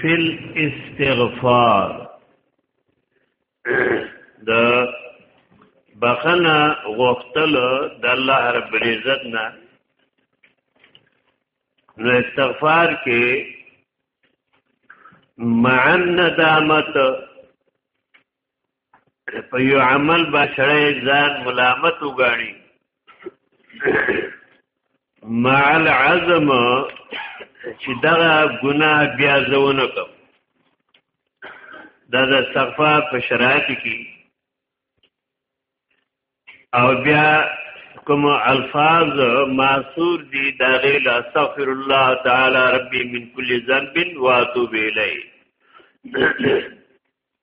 فی الاستغفار د بخنه غوښتل د الله رب العزت نه نو استغفار کې مع الندامت په یو عمل به سړی ځان ملامت وګاڼي مع العزم چې دغه ګناه بیا زونه کوم دا د صفا په شرایط کې او بیا کوم الفاظ معصور دي دا غیل استغفر الله تعالی ربي من كل ذنب واتوب الیه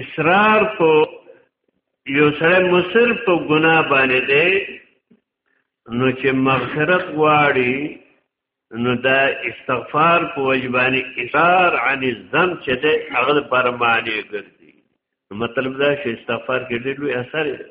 اصرار په یو سره مصر په ګناه باندې دی نو چې مغفرت غواړي نو دا استغفار په وجبانی اصرار عن الذنب چې ده هغه پر معنی ګرځي مطلب دا چې استغفار کې ډېر لوی اثر دی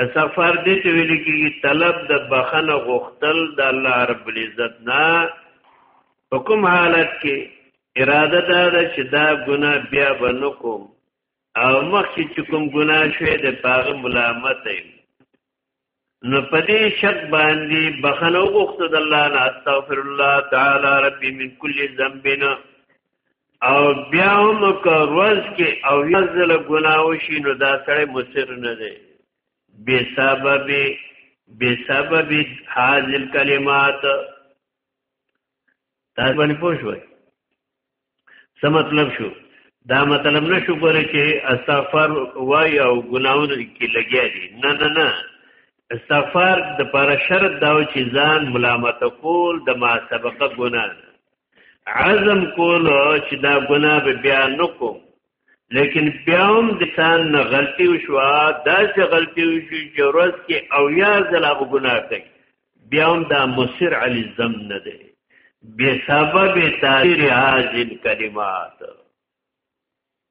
استغفار دې ته ویل کېږي طلب د بخنه غوښتل د الله رب العزت نه په کوم حالت کې اراده دا ده چې دا ګناه بیا به نه کوم او مخکې چې کوم ګناه شوی د پاغه ملامت یم نو په دې شک باندې بخنه غوښته د الله نه استغفر الله تعالی ربي من كل ذنبنا او بیا هم که روز کې او یا ځله ګناه وشي نو دا سړی مصر نه دی بې سببې بې سببې حاضر کلمات تاسو باندې پوه شوئ څه مطلب شو دا مطلب نه شو کولی چې استغفار وای او ګناونه کې لګیا دي نه نه نه استغفار د پر شرط دا چې ځان ملامت کول د ما سبقه ګناه عزم کولو چې دا ګناه به بیا نکوم لیکن بیا هم د کان نه غلطي وشو دا چې غلطي وشو چې ورځ کې او یا ځله به ګناه کوي بیا هم دا مصر علی ذم نه دی بے سبب تاثیر هاذ الکلمات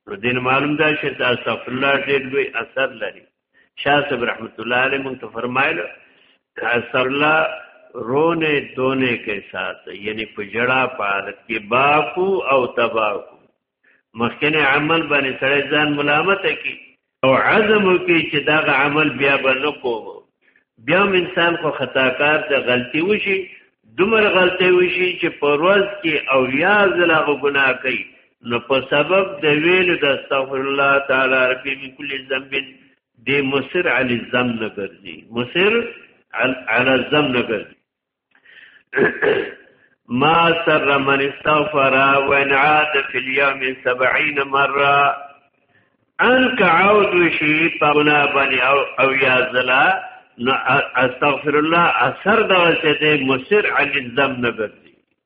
نو دین معلوم ده چې دا استغفر الله ډېر لوی اثر لري شاه صاحب رحمت الله علیه مونږ ته فرمایله استغفر الله رونے دونے کے ساتھ یعنی په جڑا پالت کې باکو او تباکو مخکنه عمل باندې سړی ځان ملامت کی او عزم وکړي چې دا عمل بیا به نه کوم بیا انسان خو خطاکار ته غلطي وشي دومره غلطي وشي چې په ورځ کې او یا زلا ګناه کوي نو په سبب د ویل د استغفر الله تعالی ربي من کل ذنب دې مصر علی الذنب نه ګرځي مصر علی الذنب نه ګرځي ما سر من استغفر وان عاد في اليوم 70 مره ان كعود شي پغنا بني او او يا زلا نو استغفر الله اثر دا چې دې مصر علی الذنب نه ګرځي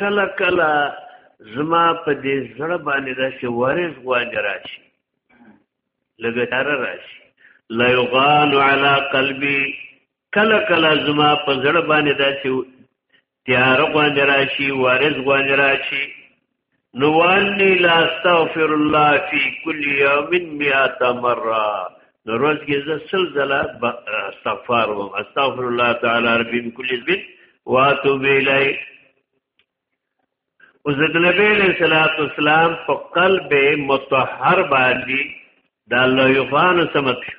کله کله زما په دې زړه باندې داسې ورز غوانې راشي لږه تاره راشي لا یغان علی قلبي کله کله زما په زړه باندې داسې تیار غوانې راشي ورز غوانې راشي نو وانی لا استغفر الله فی کل یوم 100 مره نو روز کې زه سل ځله استغفار وم استغفر الله تعالی ربی من کل ذنب واتوب الی او ذکر نبی علیہ الصلوۃ والسلام په قلب متطهر باندې د الله یوفان سمت شو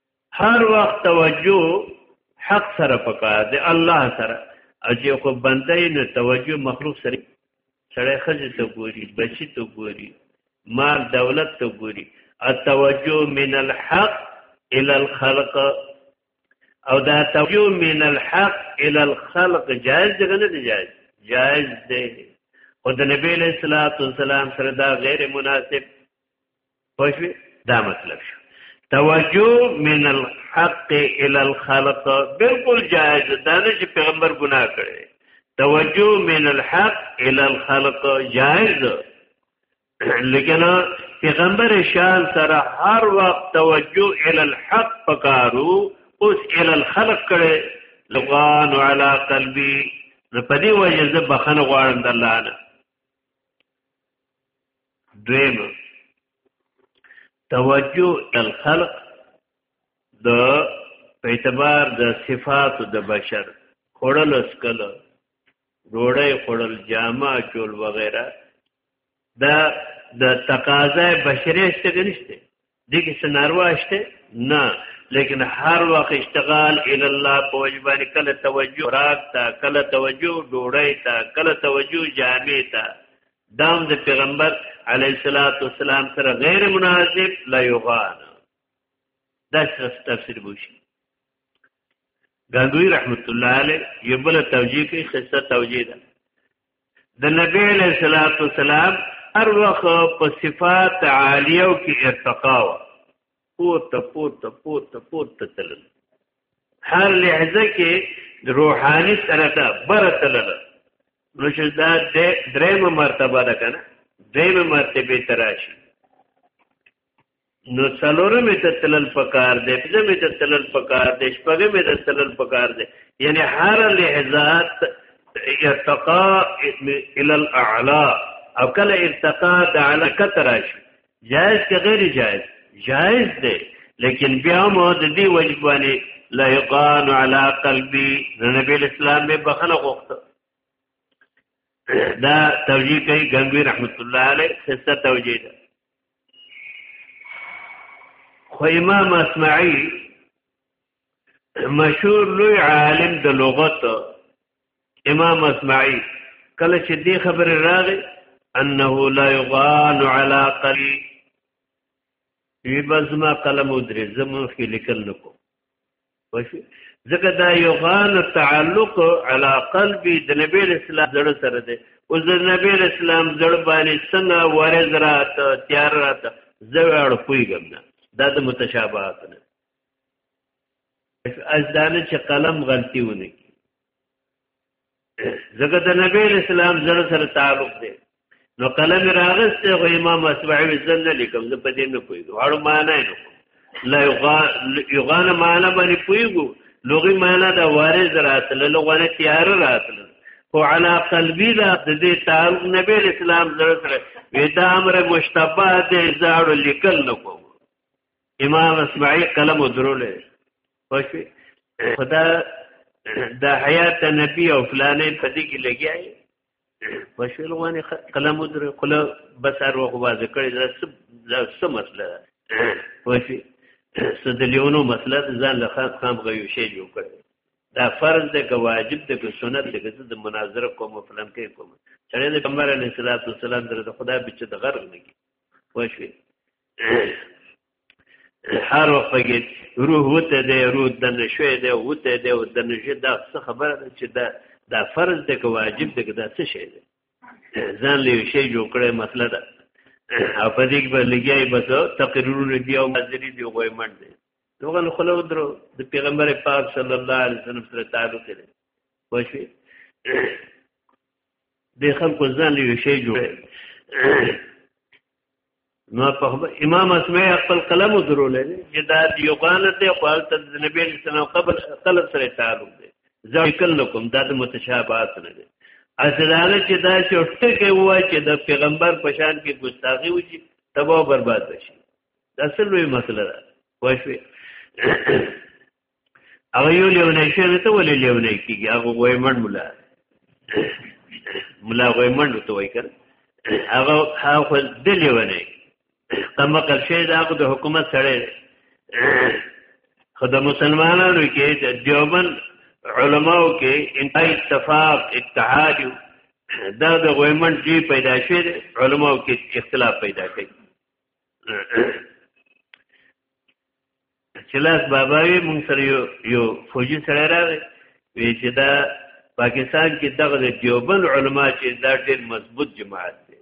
هر وخت توجه حق سره پکار دی الله سره او چې خو بنده نه توجه مخلوق سره سړی خځه ته ګوري بچی ته ګوري مال دولت ته ګوري التوجه من الحق الى الخلق او دا توجه من الحق الى الخلق جائز دی نه دی جائز جائز دی خو د نبی له صلوات والسلام سره دا غیر مناسب پښوی دا مطلب شو توجه من الحق الى الخلق بالکل جائز دا نه چې پیغمبر ګناه کړي توجه من الحق الى الخلق جائز لیکن پیغمبر شان سره هر وخت توجه الى الحق پکارو اوس الى الخلق کړي لغان على قلبي نو په دې وجه زه بخنه غواړم د الله نه دویم توجه الخلق د په اعتبار د صفات د بشر خړل اسکل ډوړې خړل جامه چول وغیرہ دا د تقاضا بشری شته نشته دې کې سناروا شته نه لیکن هر وخت اشتغال ال الله په وجبان کله توجه راک تا کله توجه ډوړی تا کله توجه جامع تا دام د پیغمبر علی الصلاۃ والسلام سره غیر مناسب لا یغان دا تفسیر بوشي غاندوی رحمت الله علیه یبل توجیه کې خصه توجیه ده د نبی علیہ الصلوۃ والسلام هر وخت په صفات عالیه او کې ارتقا و پوت پوت پوت پوت تل هر لحظه کې روحاني سره ته برتل نو چې دا درېمه مرتبه ده کنه درېمه مرتبه تراشي نو څلورم ته تلل پکار دی پنځم ته تلل پکار دی شپږم ته تلل پکار دی یعنی هر لحظات ارتقا الى الاعلى او کله ارتقا د اعلی کتر شي جائز که غیر جائز جائز دی لیکن بیا مو د دې وجبانی لا یقان علی قلبی نبی اسلام به بخنه غوښته دا توجیه کوي غنگوی رحمت الله علیه خسته توجیه ده خو امام اسمعي مشهور لوی عالم د لغت امام اسمعي کله چې دې خبره راغې انه لا يغان على قلي وی بزما قلم ودرې زمو خې لیکل نکو ځکه دا یو غان تعلق علی قلب د نبی اسلام زړه سره دی او د نبی اسلام زړه باندې څنګه ورز راته تیار راته زوړ پویګم نه دا د متشابهات نه از دانه چې قلم غلطي ونه کی زګه د نبی اسلام زره سره تعلق دی نو قلم راغسته خو امام اسمعي وزن نه لیکم زه په دې نه پوهیږم اړو معنی نه لا یغان معنی باندې پوهیږو لغوي معنی دا وارز راتل لغونه تیار راتل خو علا قلبی دا د دې تعلق نبی اسلام زره سره ودا امر مشتبه دې زاړو لیکل نه کوم امام اسمعي قلم درولې پښې خدا د حیات نبی او فلانې په دې کې لګیاي په شول باندې قلم در قله بس هر وخت واځ کړی دا څه مسله ده پښې سدلیونو مسله ځان له خاص خام غيو شی جوړ کړ دا فرض ده که واجب ده که سنت ده که د مناظره کوم فلم کې کوم سره د پیغمبر علیه الصلاۃ والسلام در د خدا بچ د غرغ نه کی پښې هر وخت پکې روح وته دی روح د نشوي دی وته دی او د نشي دا څه خبره ده چې دا دا فرض دی که واجب دی که دا څه شی دی ځان له شی جوړ کړی مسله ده او په دې کې به لګیای بس تقریرونه دی او مزری دی غوې منډ دی دوغه نو خلو درو د پیغمبر پاک صلی الله علیه وسلم سره تعلق لري واښوي د خلکو ځان له شی جوړ نو په امام اسماعیل خپل قلم درولې چې دا دیوبانه ته خپل ته د نبی اسلام قبل قلم سره تعلق دی ځکه لکم دا د متشابهات نه دی اصلانه چې دا چې ټکه وای چې د پیغمبر په شان کې ګستاخی وشي تباہ برباد شي دا اصل وی مسله ده واښوي هغه یو لیونی شي ته ولې لیونی کیږي هغه وای من مولا مولا وای من ته وای کړ هغه هغه د لیونی تم کل شي دا د حکومت سره خدای مسلمانانو کې د دیوبند علماو کې انتهای اتفاق اتحاد دا د غویمن جی پیدا شي علماو کې اختلاف پیدا کوي چلاس بابا وی مونږ سره یو یو فوجي سره راغی وی چې دا پاکستان کې دغه د دیوبند علما چې دا ډېر مضبوط جماعت دی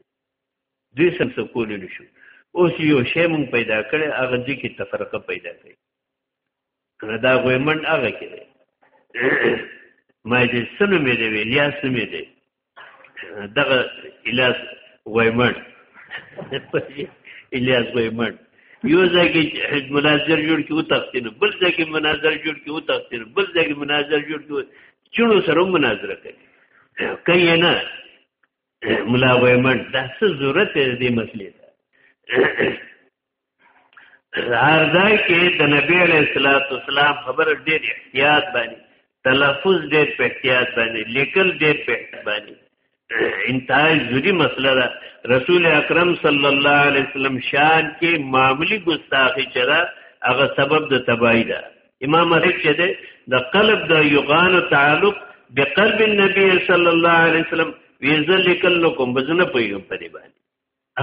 دوی سم څه کولی نشو اوس یو شی مونږ پیدا کړی هغه دې کې تفرقه پیدا کړي نه دا غویمن هغه کې دی ما چې سنو مې دی ویلیا سمې دی دغه الیاس وایمن الیاس وایمن یو ځای کې مناظر جوړ کې و تختین بل ځای کې مناظر جوړ کې و تختین بل ځای کې مناظر جوړ کې چونو سره مناظره کوي کوي نه ملا وایمن دا څه ضرورت دی مسلې هر ځای کې د نبی علیہ الصلوۃ والسلام خبر ډېر احتیاط باندې تلفظ ډېر په احتیاط باندې لیکل ډېر په احتیاط باندې انتهای ضروری مسله ده رسول اکرم صلی الله علیه وسلم شان کې معاملی ګستاخی چره هغه سبب د تباہی ده امام رک چې ده د قلب د یغان تعلق بقلب النبی صلی الله علیه وسلم ویزل کلکم بزنه پویګم په دې باندې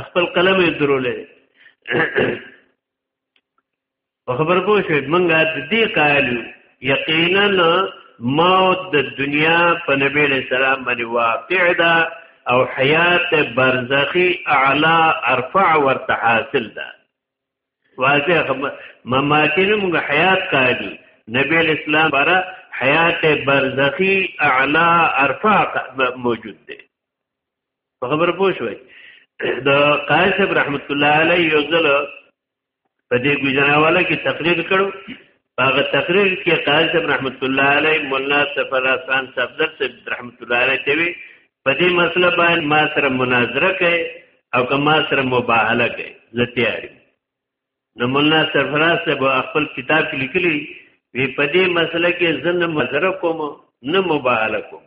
خپل قلم یې درولې په خبر پوه شو منګه د دې قائل یقینا موت د دنیا په نبی له سلام باندې واقع ده او حیات برزخی اعلا ارفع ورته حاصل ده واضح مماتین موږ حیات قائلی نبی اسلام برا حیات برزخی اعلا ارفع موجود ده په خبره پوه شوي د قاسب رحمت الله علیه یو ځل په دې ګوزناواله کې تقریر کړو هغه تقریر کې قاسب رحمت الله علیه مولانا سفر حسن صفدر سے رحمت الله علیه ته وی په دې مسله باندې ما سره مناظره کوي او که ما سره مباهله کوي زه تیار یم نو مولانا سفر صاحب خپل کتاب کې لیکلی وی په دې مسله کې زنه مزره کوم نه مباهله کوم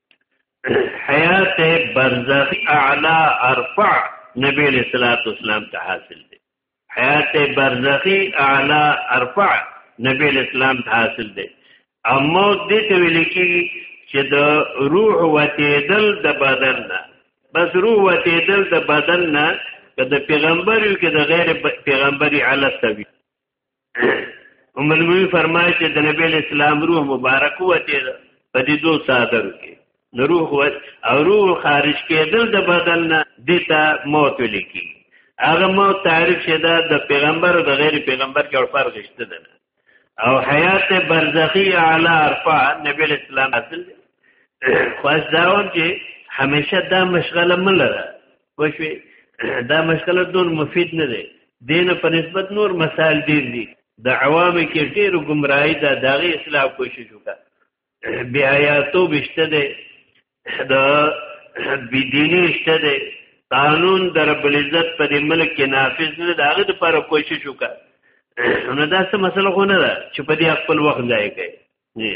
حیات برزخی اعلا ارفع نبی علیہ الصلوۃ والسلام ته حاصل دی حیات برزخی اعلا ارفع نبی علیہ السلام ته حاصل دی او موت دې ته ویل کېږي چې د روح وتیدل د بدن نه بس روح وتیدل د بدن نه که د پیغمبر یو کې د غیر پیغمبري علت وي ام المؤمنین فرمایي چې د نبی اسلام روح مبارک وته ده په دې دوه صادر کې نو روح و او روح خارج کېدل د بدن نه دته موت لیکي هغه موت تعریف شدا د پیغمبر او د غیر پیغمبر کې فرق شته ده او حیات برزخی اعلی ارفع نبی اسلام اصل خو ځاون چې همیشه دا مشغله ملره وشوي دا مشکل دور مفید نه دی دینه په نسبت نور مسائل ډیر دي د عوام کې ډیر گمراهی دا دغه اصلاح کوشش وکړه بیا یا تو بشته ده د بدینی شته ده قانون در رب العزت په دې ملک کې نافذ نه ده هغه لپاره کوشش وکړه نو دا څه مسله خو نه ده چې په دې خپل وخت ځای کوي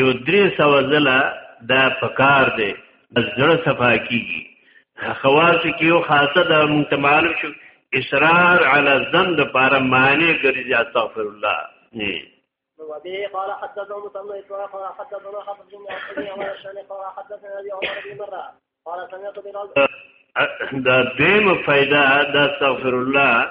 یو درې سوه ځله دا پکار دی زړه صفا کیږي خواص کې یو خاصه د متمالو شو اصرار علی الذنب لپاره معنی ګرځي استغفر الله نه وبه قال حدثنا مسلم اسحاق قال حدثنا حفص بن عبد الله الشامي قال حدثنا ابي عمر بن مره قال سمعت بلال دا دیم فائدہ دا استغفر الله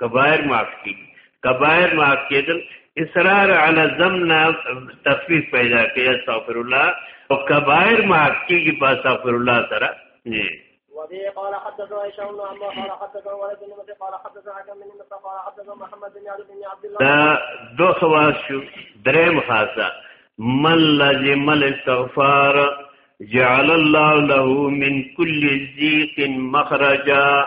کبائر معاف کی کبائر معاف کېدل اصرار علی الذنب تخفیف پیدا کوي استغفر الله او کبائر معاف کیږي په استغفر الله سره نه وبه قال حدثنا هشام بن عمرو قال حدثنا ولد بن مسعود قال حدثنا حكم بن مسعود قال حدثنا محمد بن علي بن عبد الله دا دو خواص شو دریم خاصه من لزم الاستغفار جعل الله له من كل ضيق مخرجا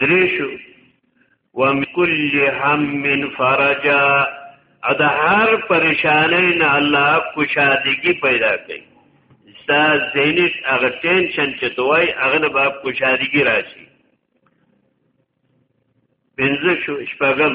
دریشو ومن كل هم فرجا ادا هر پریشانه نه الله کوشادگی پیدا کوي ستا ذهني هغه ټینشن چې دوی هغه نه باب کوشادګي راشي پنځه شو شپږم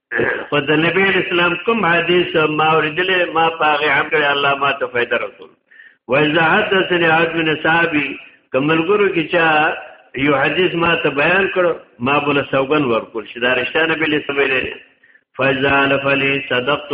خو د نبی اسلام کوم حدیث ما اوریدل ما پاغه عمل کړی الله ما ته فائدہ رسول وایزه حدثني عدن صحابي کملګرو کې چا یو حدیث ما ته بیان کړو ما بل سوګن ورکول شي دا رښتیا نبی اسلام ویل فزال فلی صدقت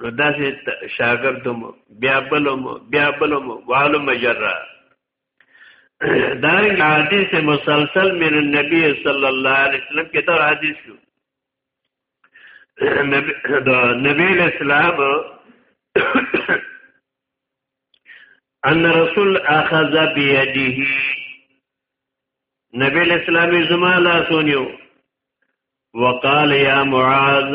نو داسې شاګرد مو بیا بل مو بیا بل مو والو مجره دا حدیث مسلسل من النبی صلی الله علیه وسلم کې دا حدیث شو نبی اسلام ان رسول اخذ بيديه نبی اسلام زما لا سونیو وقال يا معاذ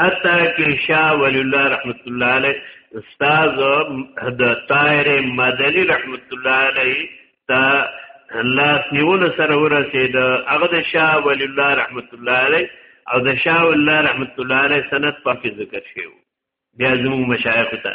حتی کې شاه ولی الله رحمت الله علیه استاد د طاهر مدنی رحمت الله علیه تا لاس نیول سره ورسید هغه د شاه ولی الله رحمت الله علیه او د شاه ولی الله رحمت الله علیه سند پکې ذکر شوی بیا زموږ مشایخ ته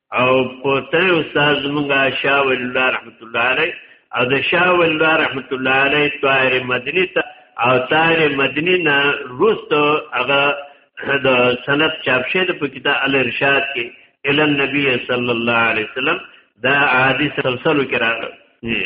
او پوتنه استاد زمونږه شاه ولی الله رحمت الله علیه او د شاه ولی الله رحمت الله علیه طاهر مدنی ته او طاهر مدنی نه روستو هغه د سند چاپ شوی په کتاب الارشاد کې ال النبي صلی الله علیه وسلم دا حدیث سلسله کې راغلی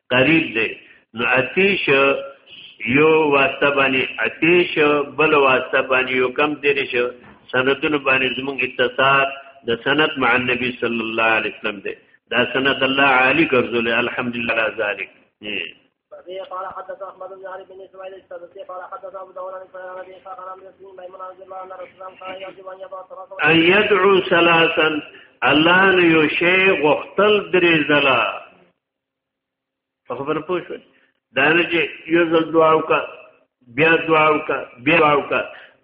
قریب دی نو اتیش یو واسطه باندې اتیش بل واسطه باندې یو کم تیرې شو سندونو باندې زموږ اتصال د سند مع النبي صلی الله علیه وسلم دی دا سند الله عالی ګرځول الحمدلله علی ذلک قال حدث احمد بن علي بن اسماعيل السدوسي قال حدث ابو داود عن سفيان بن اسحاق عن عمرو بن ميمون رضي الله عنه رسول الله قال يجب ان يدعو ثلاثا ان يدعو ثلاثا الله نو یو شی غختل درې زلا په خبره پوه شوي دا نه چې یو ځل دعا وکړه بیا دعا وکړه بیا دعا وکړه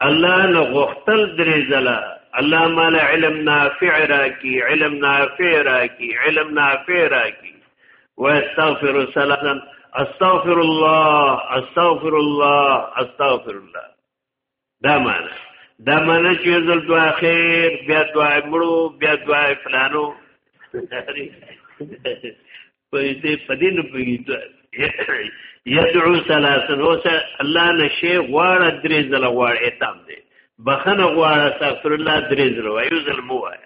الله نه غوښتل درې ځله الله مال علم نافع راکی علم نافع راکی علم نافع راکی واستغفر سلام استغفر الله استغفر الله استغفر الله دا معنا دا معنا چې ځل دعا خیر بیا دعا مړو بیا دعا فلانو په دې پدین په یدعو ثلاثن اوس الله نشي غواړه درې ځله غواړه اتم دی بخنه غواړه استغفر الله درې ځله وایو ځل مو وایي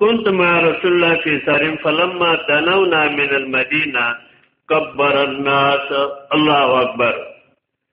كنت مع رسول الله في سارم فلما دنونا من المدينه كبر الناس الله اكبر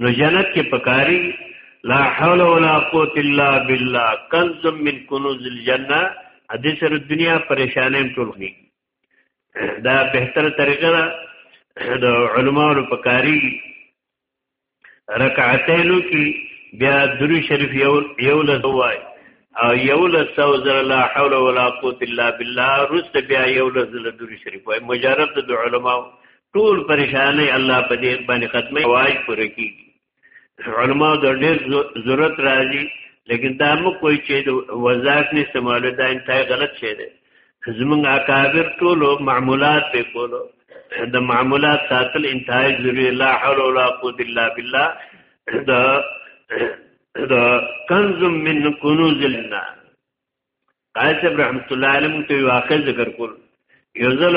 نو جنت کې پکاري لا حول ولا قوت الا بالله کنز من کنوز الجنه دې سره دنیا پریشانې ټولږي دا بهتره طریقه ده د علماو پکاري رکعتینو کې بیا درو شریف یو یو لزوای او یو لسو زر لا حول ولا قوت الا بالله رست بیا یو لزل درو شریف وای مجرد د علماو ټول پریشانې الله په دې باندې ختمه واج پر کیږي علما د ډېر ضرورت راځي لیکن دا مو کوئی چې د وزارت نه استعمال دا انتهای غلط شی دی زمونږ اکابر ټول معمولات به کولو د معمولات ساتل انتهای ضروری لا حول ولا قوت الا بالله دا دا کنز من کنوز الجنه قاسم رحمت الله علیه ته واقع ذکر کول یو ځل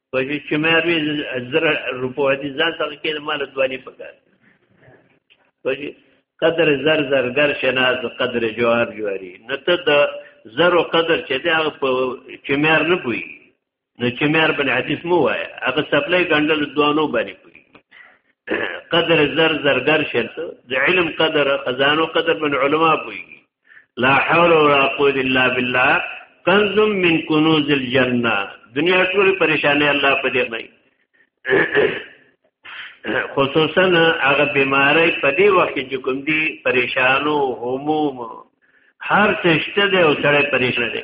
په دې چې مې روي زره روپو دي ځان ته کې مال دوالي پکار په دې قدر زر زر ګر شناز قدر جوار جواري نه ته د زر او قدر چې دا په چمیر نه پوي نو چمیر بن حدیث مو وای هغه سپلای ګندل دوانو باندې پوي قدر زر زر ګر شته د علم قدر خزانو قدر بن علما پوي لا حول ولا قوت الا بالله کنز من کنوز الجنه دنیا ټول پریشانه الله په دې نه خصوصا هغه بیماری په دې وخت کې کوم دي پریشانو هموم هر څه شته دی او سره پریشان دی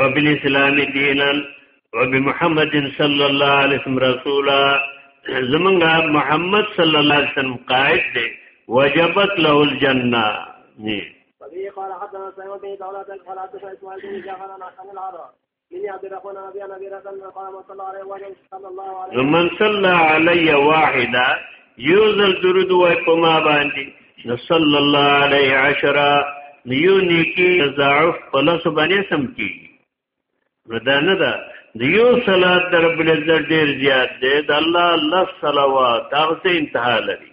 وبالاسلام دینا وبمحمد صلی الله علیه وسلم رسولا زمونږه محمد صلی الله علیه وسلم قائد دی وجبت له الجنه نه قال حدثنا سعيد بن دولة قال حدثنا اسماعيل بن جعفر عن العراق من صلى علي واحدا يوزل درود وای په ما باندې نو صلى الله عليه عشرا نیو نیکی ضعف پلس باندې سم کی ردا نه دا دیو صلات در بل عزت ډیر زیات دی د الله الله صلوات هغه انتها لري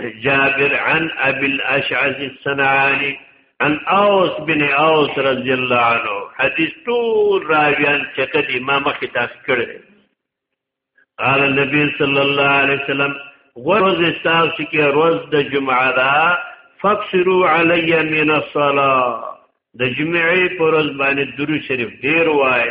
جابر عن ابي الاشعث الصنعاني عن اوس بن اوس رضی الله عنه حدیث ټول راویان چکه دی ما مخی تاسو کړی قال النبي صلى الله عليه وسلم غرض تاسو کې روز د جمعه را فبصروا علي من الصلاه د جمعې پر ورځ باندې درو شریف ډیر وای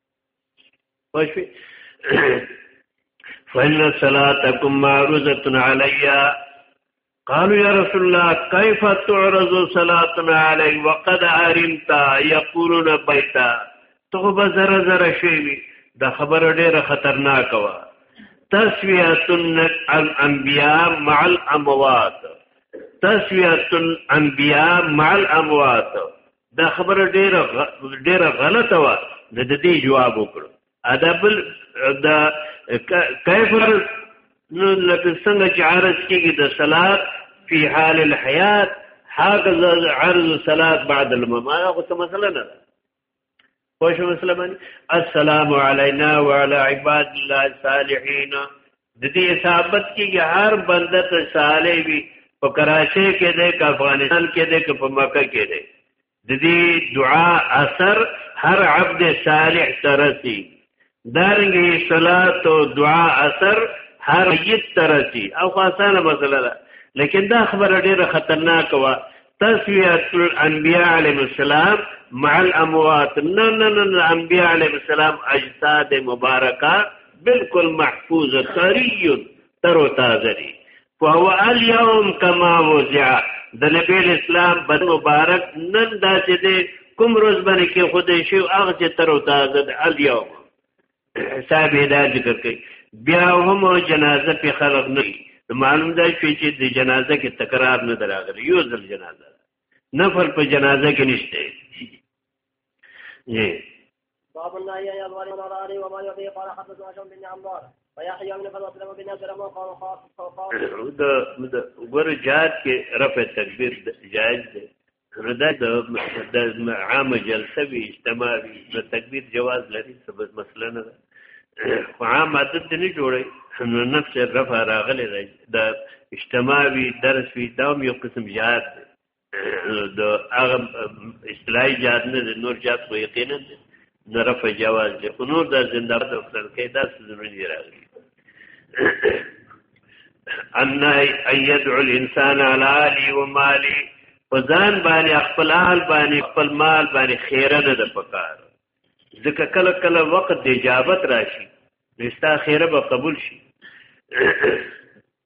پښې فإن صلاتكم معروضة علي قالوا يا رسول الله كيف تعرض صلاتنا علي وقد علمت يقولون بيتا تو به زره زره شي دا خبر ډیره خطرناک وا تسویه عن الانبیاء مع الاموات تسویت الانبیاء مع الاموات دا خبره ډیره ډیره غلطه و د دې جواب وکړو ادب دا کیفر نو لکه څنګه چې عرض کېږي د صلات فی حال الحیات هغه عرض صلات بعد الممات خو څه مسله نه ده پوه شو مسله باندې السلام علینا وعلى عباد الله الصالحین د دې ثابت کیږي هر بنده ته صالح وي په کراچۍ کې دی که افغانستان کې دی که په مکه کې دی د دې دعا اثر هر عبد صالح سره سي دارنګه صلات او دعا اثر هر یت ترسي او خاصانه مسله ده لیکن دا خبره ډیره خطرناک و تسویت الانبیاء علیهم السلام مع الاموات نه نه نه انبیاء علیهم السلام اجساد مبارکه بالکل محفوظ طری تر تازه دي فهو اليوم كما وزع د نبی اسلام بن مبارک نن دا چې دی کوم روز باندې کې خدای شي هغه چې تر او تازه د اليوم صاحب دا ذکر کوي بیا هم جنازه په خلق نه معلوم ده چې د جنازه کې تکرار نه دراغلی یو ځل جنازه نفر په جنازه کې نشته یې باب الله يا يزوار مراري وما يبي قال حدثنا هشام بن عمار ويحيى بن فضل وسلم بن عبد الرحمن قال خاص قال ده ده ګور جهاد کې رفع تکبیر جائز ده ردا د عامه جلسه وی اجتماع وی د تکبیر جواز لري سبب مسله نه ده خو عام عادت نه جوړي نو نفس رفع راغلی دی د اجتماع وی درس وی دا یو قسم جهاد دی د هغه اصطلاحي جهاد نه دی نور جهاد خو یقینا دی نه رفع جواز دی خو نور دا زندهباد او خلقې دا څه دی راغلي ان ايدعو الانسان على علي ومالي وزان باندې خپل حال باندې خپل مال باندې خیره نه ده پکار ځکه کله کله وخت د اجابت راشي نستا خیره به قبول شي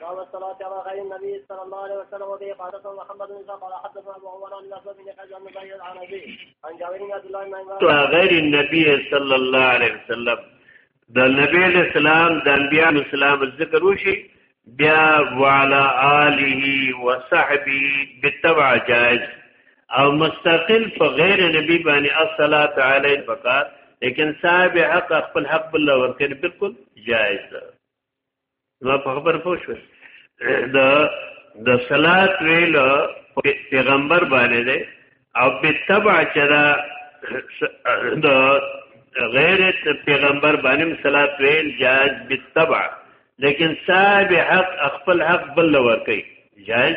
باب الصلاة على غير النبي صلى الله عليه وسلم وبه قال محمد بن قال حدثنا ابو عمر عن الاسود بن قيس عن زيد عن ابي عن جابر بن عبد الله بن عمر غير النبي صلى الله عليه وسلم د نبی اسلام د انبیاء اسلام ذکر وشي بیا وعلى آله وصحبه بالتبع جائز او مستقل په غیر نبی باندې الصلاة علیه بکار لیکن صاحب حق خپل حق بالله ورکړي بالکل جائز ده ما په خبر پوه شو د د صلات ویل پیغمبر باندې دی او په تبع چې دا د غیر پیغمبر باندې صلات ویل جائز په تبع لیکن صاحب حق خپل حق بل ور کوي جائز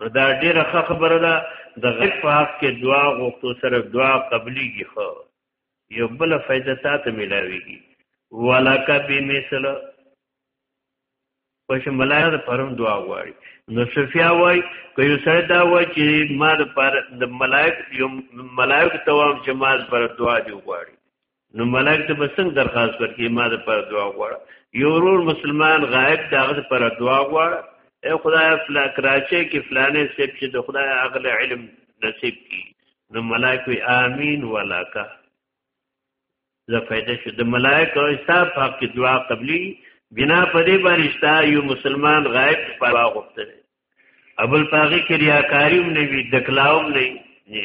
نو دا ډیره ښه خبره ده د غیب په حق کې دعا غوښتو سره دعا قبليږي خو یو بل فائدہ تاسو ملاويږي ولک بمثل پښ ملایان پرم دعا غواړي نو سفیا وای که یو سره دا وای چې ما د پر د ملائک یو ملائک توام چې ما پر دعا دی غواړي نو ملک ته بسنګ درخواست ورکړي ما د پر دعا غواړه یو ورور مسلمان غائب داغه پر دعا غواړه اے خدای فلا کراچي کې فلانه سپ چې د خدای اغل علم نصیب کی نو ملائک وی امین ولاکا زه فائدہ شو د ملائک او حساب حق کی دعا قبلی بنا پدې باندې شتا یو مسلمان غائب پر غوښته ابل پاغي کې ریاکاریوم نه وی دکلاوم نه نه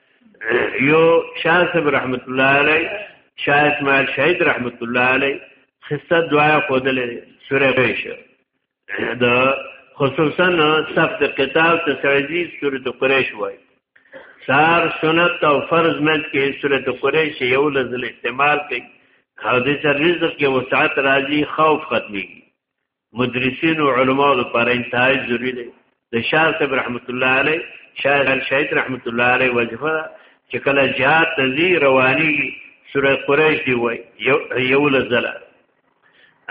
یو شاه صاحب رحمت الله علی شاه اسماعیل شهید رحمت الله علی خصه دعا خودلې سوره بشه دا خصوصا سخت قتال ته سړی سوره قریش وای سار سنت او فرض مند کې سوره قریش یو لزل استعمال کوي او د رزق کې وسعت راځي خوف ختمي مدرسین او علما لپاره انتهای ضروری دی د شاه صاحب رحمت الله علی شاه الشهید رحمت الله علی وظیفه چې کله جهاد تزي رواني سوره قریش دی وای یو لزله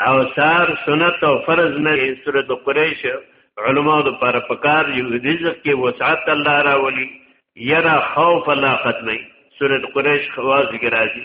او سار سنت او فرض نه سوره قریش علما لپاره پکار یو رزق کې وسعت الله راولي یرا خوف الله ختمي سوره قریش خواز ګرازي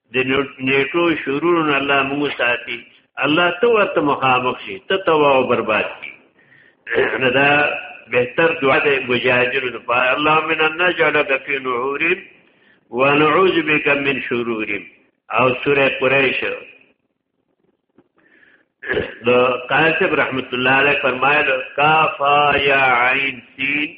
د نیټو شرورو نه الله موږ ساتي الله ته ورته مخامخ شي ته توا او برباد شي نه دا بهتر دعا ده مجاهدینو لپاره اللهم انا نجعلک فی نحورهم ونعوذ بک من شرورهم او سوره قریش د قاسب رحمت الله علیه فرمایل کافا یا عین سین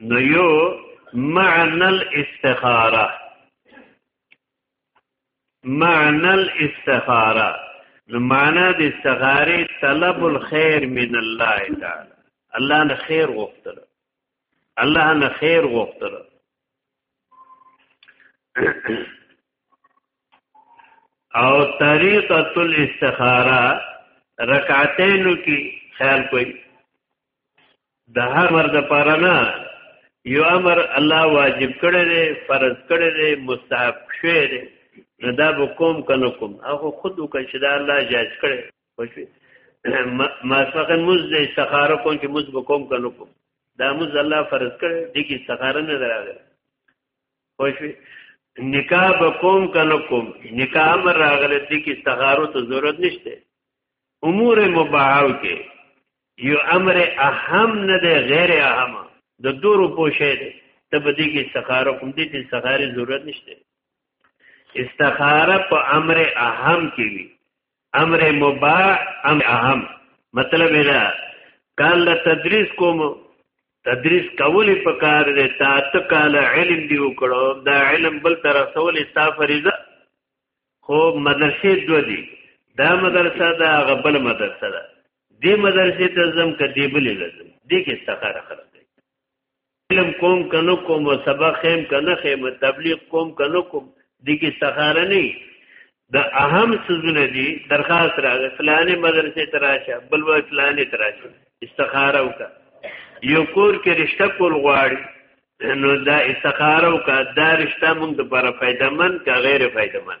نو یو معنى الاستخاره معنى الاستخاره نو معنا د استخاره طلب الخير من الله تعالی الله نه خیر غوښتل الله نه خیر غوښتل او طریقه الاستخاره رکعتینو کې خیال کوي د امر د پاره نه یو امر الله واجب کړی دی فرض کړی دی مستحب شوی دی نو دا به کوم کنه کوم هغه خود وکړي چې دا الله جائز کړی خوشوي ماسخه موز دې استخاره کوم چې موز به کوم کنه کوم دا موز الله فرض کړی دی کې استخاره نه دراغله خوشوي نکاح به کوم کنه کوم نکاح امر راغله دی کې استخاره ته ضرورت نشته امور مباحو کې یو امر اهم نه دی غیر اهم د دورو پوشه دی ته به دې کې استخاره کوم دې ته استخاره ضرورت نشته استخاره په امر اهم کې وي امر مباح امر اهم مطلب دا کال تدریس کوم تدریس کولی په کار دی تا ته کال علم دی وکړو دا علم بل تر رسول ستا فریضه خو مدرسې دو دي دا مدرسه دا غبل مدرسه ده دې مدرسې ته زم کدی بلې لازم دې کې استخار خراب دی علم کوم کنو کوم او سبق خیم کنه خیم تبلیغ کوم کنو کوم دې کې استخار نه د اهم سوزونه دي درخواست راغی فلانه مدرسې ته راشه بل و فلانه ته راشه استخاره وکړه یو کور کې رشتہ کول غواړي نو دا استخاره او کا دا رشتہ موږ د پر فائدمن کا غیر فائدمن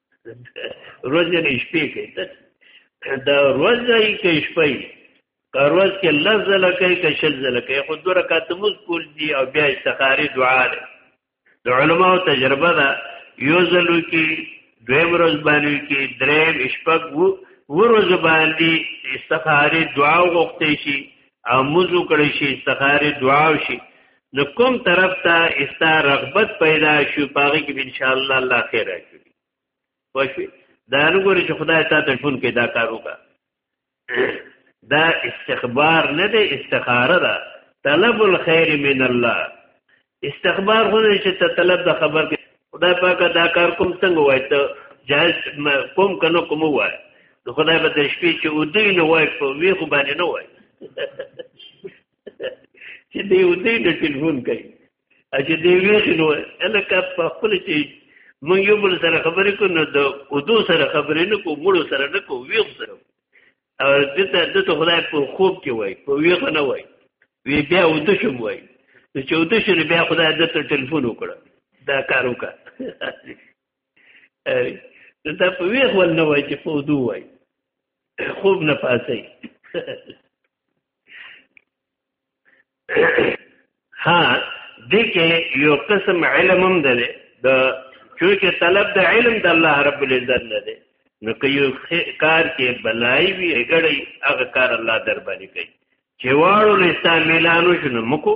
روز نه شپې کوي دا روز یې کې شپې کاروز کې لز لکه کې شل لکه خو دوه رکعات موږ کول دي او بیا استخاره دعا ده د علماو تجربه ده یو ځلو کې دویم روز باندې کې دریم شپږ وو ورځ باندې استخاره دعا وغوښتې شي او موږ کړی شي استخاره دعا شي نو کوم طرف ته استا رغبت پیدا شو پاره کې ان شاء الله الله خیر راکړي واښوي دا وګورئ چې خدای تا ته فون کې دا کار وکړه دا استخبار نه دی استخاره ده طلب الخير من الله استخبار خو نه چې ته طلب د خبر کې خدای پاک دا کار کوم څنګه وای ته جائز کوم کنه کوم وای خدای به د شپې چې ودی نه وای په وی خو باندې نه وای چې دی ودی د ټلیفون کوي چې دی ویښ نو الکه په خپل چې مونږ یو بل سره خبرې کو نو د اودو سره خبرې نه کو مړو سره نه کو ویښ سره او دته دته خدای په خوب کې وای په ویښ نه وای وی بیا اودو شم وای نو چې اودو شم بیا خدای دته ټلیفون وکړه دا کار وکړه دا په ویښ ول نه وای چې په اودو وای خوب نه پاسي ها دې کې یو قسم علم هم ده د چونکه طلب د علم د الله رب العزت نه ده نو که یو کار کې بلای وي غړی هغه کار الله در باندې کوي چې واړو لستا ميلانو شنو مکو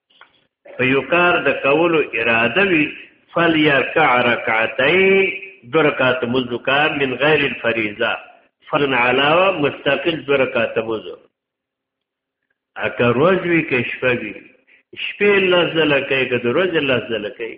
په یو کار د کولو اراده وي فلیرکع رکعتین دو رکعت مزو کا من غیر الفریضه فرن علاوه مستقل دو رکعت مزو اکه روز وی که شپه وی شپې لزله کوي که د روز لزله کوي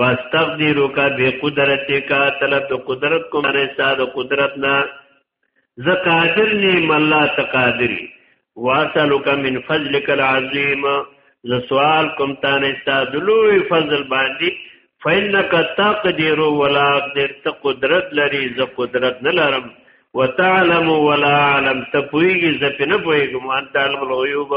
واستقدرک بقدرتک طلب د قدرت کوم نه ساده قدرت نه ز قادر نیم الله تقادری واسلک من فضلک العظیم ز سوال کوم تا نه ساده لوی فضل باندې فینک تقدیر ولا اقدر ته قدرت لري ز قدرت نه لرم وتعلم ولا علم ته پویږي ز په نه پویږم انت علم الغیوب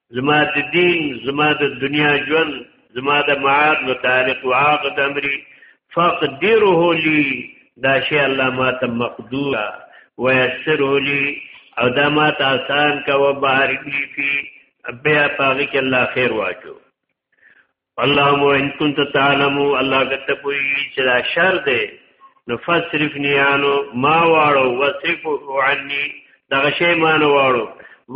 زما د دین زما د دنیا ژوند زما د معاد متعلق او عقد امري فقدره لي دا شی الله ما ته مقدور ويسره لي او دا ما ته آسان کا و بارک لي فی بیا پاغي کې الله خیر واچو اللهم ان كنت تعلم الله کته کوئی چې دا شر دی نو فصرف نیانو ما واړو وصرف عني دا شی ما نو واړو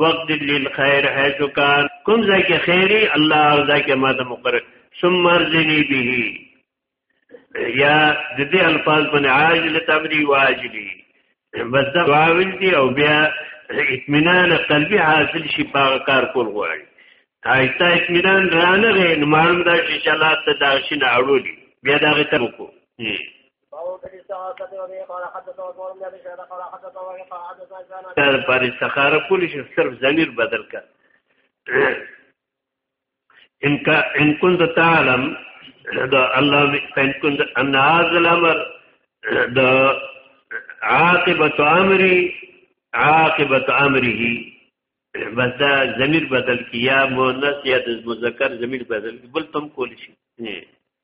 وقت للخير حيث كان کوم ځای کې خیری الله ځای کې ما ته مقرر ثم ارزني به یا د دې الفاظ باندې عاجل تمری واجلی بس دا واول دی او بیا اطمینان قلبي حاصل شي په کار کول غواړي آیسته اطمینان رانه غي نو معلوم دا چې چلا ته دا شي نه اړولي بیا دا غي تر کو دا پر استخاره کولی شي صرف ضمیر بدل کړ ان کا ان كنت تعلم دا الله ان كنت ان هذا الامر دا عاقبت امري عاقبت امره بس دا ضمیر بدل کی یا مؤنث یا د مذکر ضمیر بدل کی بل تم کول شي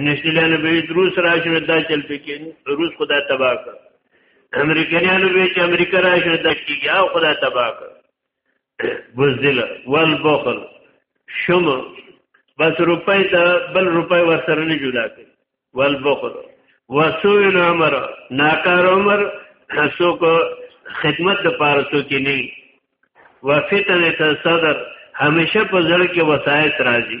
نشیلانو به روس راشي نو دا چل پکې روس خدا تباہ کړ امریکایانو به چې امریکا راشي نو دا کیږي او خدا تباہ کړ بوزدل والبخل شم بس روپۍ ته بل روپۍ ورسره نه جدا کړ والبخل وسوء عمر ناکار عمر سو کو خدمت د پاره سو کې نه وفتنه صدر همیشه په ځړ کې وسایت راځي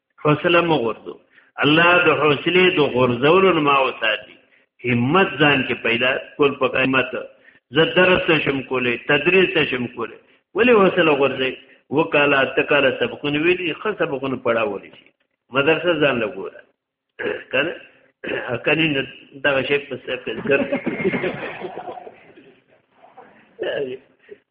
حوصله مو غوردو الله د حوصله د غورځولو نه ما وساتي همت ځان کې پیدا کول په قیمت زه درس شم کولې تدریس شم کولې ولې حوصله غورځي وکاله تکاله سبقونه ویلي خو سبقونه پڑھاولې شي مدرسه ځان له ګوره کنه کني دا شی په څه کې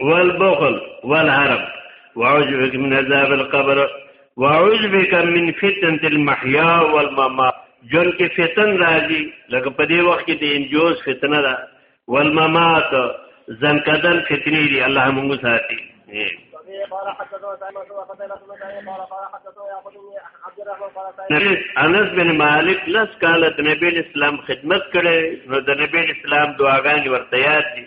والبخل والهرم وعوذ بك من عذاب القبر وعوذ بك من فتنه المحيا والممات جون کې فتن راځي لکه په دې وخت کې د انجوز فتنه ده والممات زنکدن فتنې دي الله موږ ساتي انس بن مالک لس کاله د نبی اسلام خدمت کړي نو د نبی اسلام دعاګانې ورته یاد دي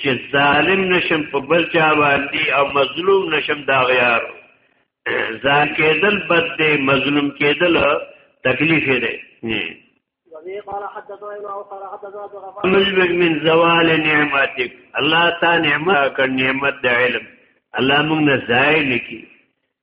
چې ظالم نشم په بل چا باندې او مظلوم نشم دا غیار ځان کېدل بد دی مظلوم کېدل تکلیف دی مجبک من زوال نعمتک الله تا نعمت کړ نعمت د علم الله موږ نه ځای نکي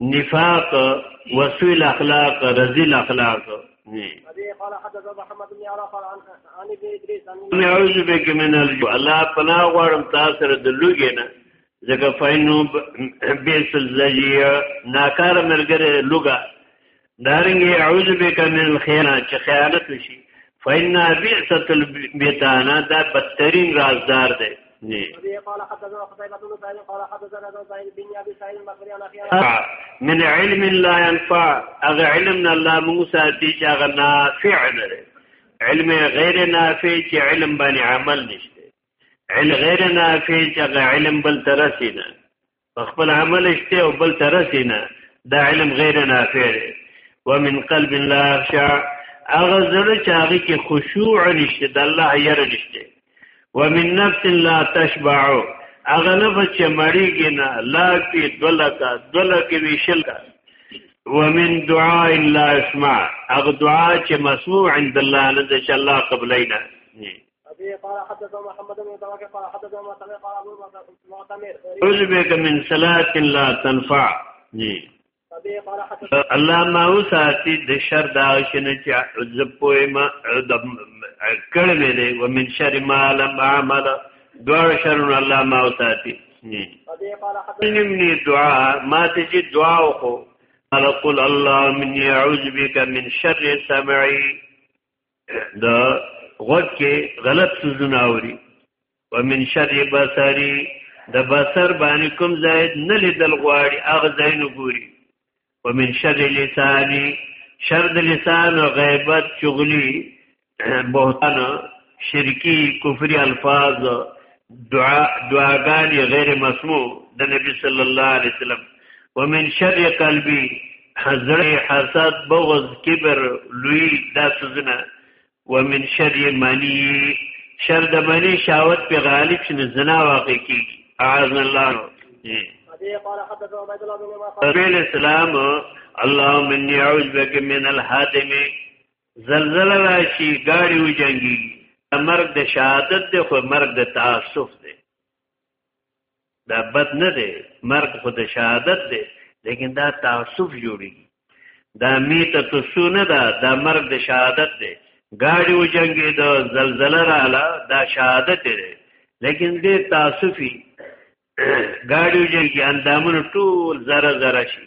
نفاق وسوء الاخلاق رذل اخلاق نعوذ بك من الجو الله پناه غواړم تاسو سره د لوګې نه ځکه فینو بیس الزجیه ناکار ملګری لوګه دارنګ اعوذ بک من الخیانه چې خیانت وشي فإن بعثة البتانه دا بدترین رازدار دی من علم لا ينفع اغه علم الله موسی دي چې اغه نافع نه علم غیر نافع چې علم باندې عمل نشته علم غیر نافع چې اغه علم بل ترسي نه په خپل عمل شته او بل ترسي نه دا علم غیر نافع دی ومن قلب لا يخشع هغه زړه چې هغه کې خشوع نشته د الله یره نشته ومن نفس لا تشبع هغه نفس چې مړیږي نه لا کې دلکا دلکې ویشل ومن دعاء لا يسمع هغه دعا چې مسموع عند الله نه چې الله قبلینا ابي قال حدثنا محمد بن طلق قال حدثنا ما سمع قال ابو معتمر عجبك من صلاه لا تنفع جی الله ما وساتي د شر دا شنه چې عذب پوي ما د کړه مې دي ومن شر ما لم اعمل دوه شر الله ما وساتي نمني دعا ما ته چې دعا وکړو قل الله من يعوذ بك من شر سمعي د غوږ کې غلط سوزونه اوري ومن شر بصری د بصر باندې کوم ځای نه لیدل غواړي هغه ځای نه ګوري ومن شر لسانی شر د لسان او غیبت چغلی بهتان شرکی کفری الفاظ دعا دعاګانې غیر مسموع د نبی صلی الله علیه وسلم ومن شر قلبی حضر حسد بغض کبر لوی دا سوزنه ومن شر منی شر د منی شاوت په غالب شنه زنا واقع کی اعاذ الله قال اسلام اللهم اني اعوذ بك من الهادم زلزله راشي ګاډي وجنګي مرګ د شهادت دی خو مرګ د تاسف دی دا بد نه دی مرګ خو د شهادت دی لیکن دا تاسف جوړي دا میت تسو نه دا دا مرګ د شهادت دی ګاډي وجنګي د زلزله رااله دا شهادت دی لیکن دې تاسفي ګاډي وجنګي اندامونه ټول زره زره شي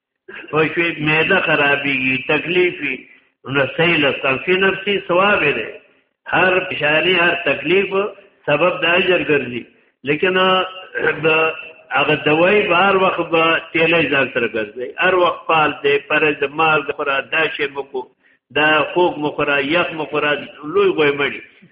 په شوي معده خرابېږي تکلیفي نو صحیح لسان فی نفسی ثواب دی هر پشانی هر تکلیف سبب د اجر ګرځي لیکن د هغه دوای بار وخت به تیلې ځان سره ګرځي هر وخت پال دی پر د مال د پر داشه مکو دا خوک مخرا یخ مخرا لوی غوي مړي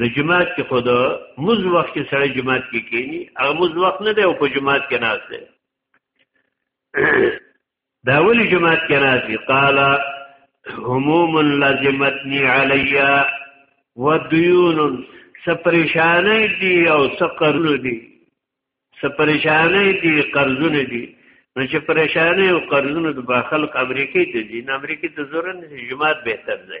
د جماعت کې خود موز وخت کې سړی جماعت کې کینی هغه موز وخت نه دی او په جماعت کې ناز دی دا ولی جماعت کې ناز دی قال هموم لازمتنی علیا ودیون سپریشانه دی او سقرونه دی سپریشانه دی قرضونه دی نو چې پریشانه او قرضونه د خلک امریکای ته دي نو امریکای ته زور نه جماعت بهتر دی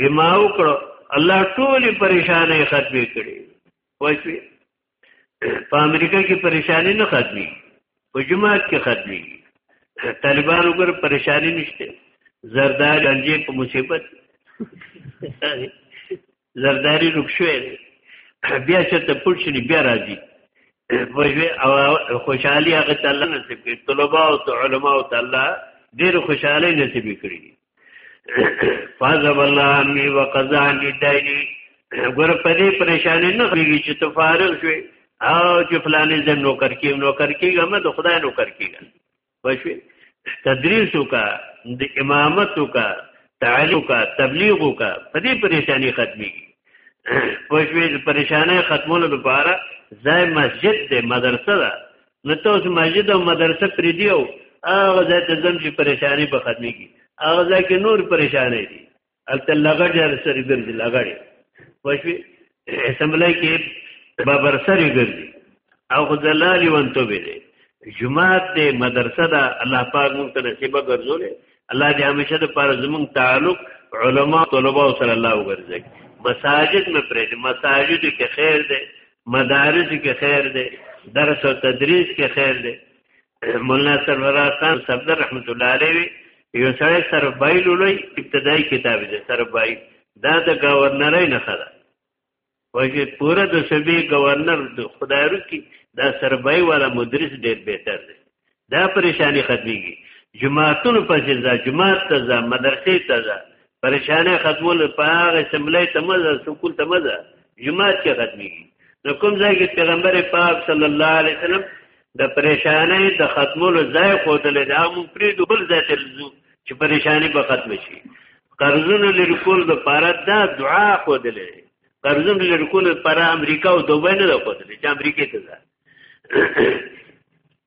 بما وکړو الله ټولې پریشانې ختمې کړې وایي په امریکا کې پریشانې نه ختمي په جماعت کې ختمي طالبانو ګر پریشانې نشته زردار انجې په مصیبت زرداری رکشوې بیا چې ته پټ شې بیا راځي وجوه او خوشحالي هغه تعالی نصیب کړي طلبه او علماء او تعالی ډېر خوشحالي نصیب کړي فاذب الله می وقضا لدایلی ګور په دې پریشانې نه کیږي چې ته فارغ شوې او چې فلانې زم نو کر کې نو کر کېږه مې د خدای نو کر کېږه پښې تدریس وکا د امامت وکا تعلیم وکا تبلیغ وکا په دې پریشانې ختمي پښې پریشانې ختمولو لپاره ځای مسجد دې مدرسه ده نو ته اوس مسجد او مدرسه پریدي او هغه ځای ته ځم چې پریشانی به ختمېږي هغه ځای کې نور پریشانې دي هلته لغړ جار سره ګرځي لغړ پښوی اسمبلی کې بابر سره ګرځي او خدلالي ونته به دي جمعات دې مدرسه دا الله پاک مونږ ته نصیب ګرځولې الله دې همیشه د پر زمونږ تعلق علما طلبه سره الله وګرځي مساجد مې پرې مساجد کې خیر دی مدارج کې خیر دی درس او تدریس کې خیر دی مولانا سرورات خان صفدر رحمت الله علیه یو سره سر بایل لوی ابتدایي کتاب دی سر بایل دا د گورنرۍ نه خره وایي پوره د شبي گورنر د خدایرو کې دا سربای والا مدرس ډېر بهتر دی دا پریشانی ختمیږي جماعتونو پسې ځه جماعت ته ځه مدرسې ته ځه پریشانه ختمول په هغه اسمبلی ته مزه سکول ته مزه جماعت کې ختمیږي نو کوم ځای کې پیغمبر پاک صلی الله علیه وسلم د پریشانه د ختمولو ځای خودل دا مون پرې د بل ځای ته ځو چې پریشانی به ختم شي قرضونه لري کول د پاره دا دعا خودل قرضونه لري کول پر امریکا او دوبه نه خودل چې امریکا ته ځه